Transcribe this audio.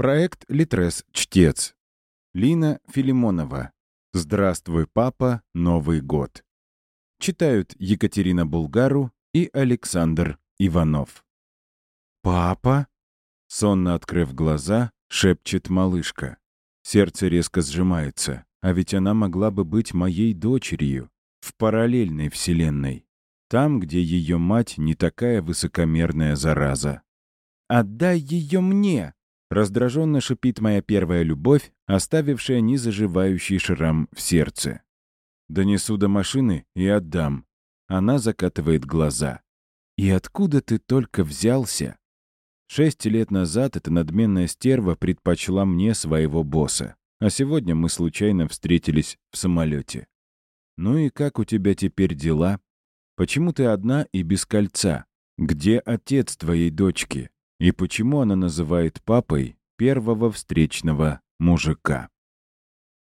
Проект «Литрес. Чтец». Лина Филимонова. «Здравствуй, папа. Новый год». Читают Екатерина Булгару и Александр Иванов. «Папа?» Сонно открыв глаза, шепчет малышка. Сердце резко сжимается, а ведь она могла бы быть моей дочерью в параллельной вселенной. Там, где ее мать не такая высокомерная зараза. «Отдай ее мне!» Раздраженно шипит моя первая любовь, оставившая незаживающий шрам в сердце. Донесу до машины и отдам. Она закатывает глаза. «И откуда ты только взялся?» Шесть лет назад эта надменная стерва предпочла мне своего босса, а сегодня мы случайно встретились в самолете. «Ну и как у тебя теперь дела? Почему ты одна и без кольца? Где отец твоей дочки? И почему она называет папой первого встречного мужика?»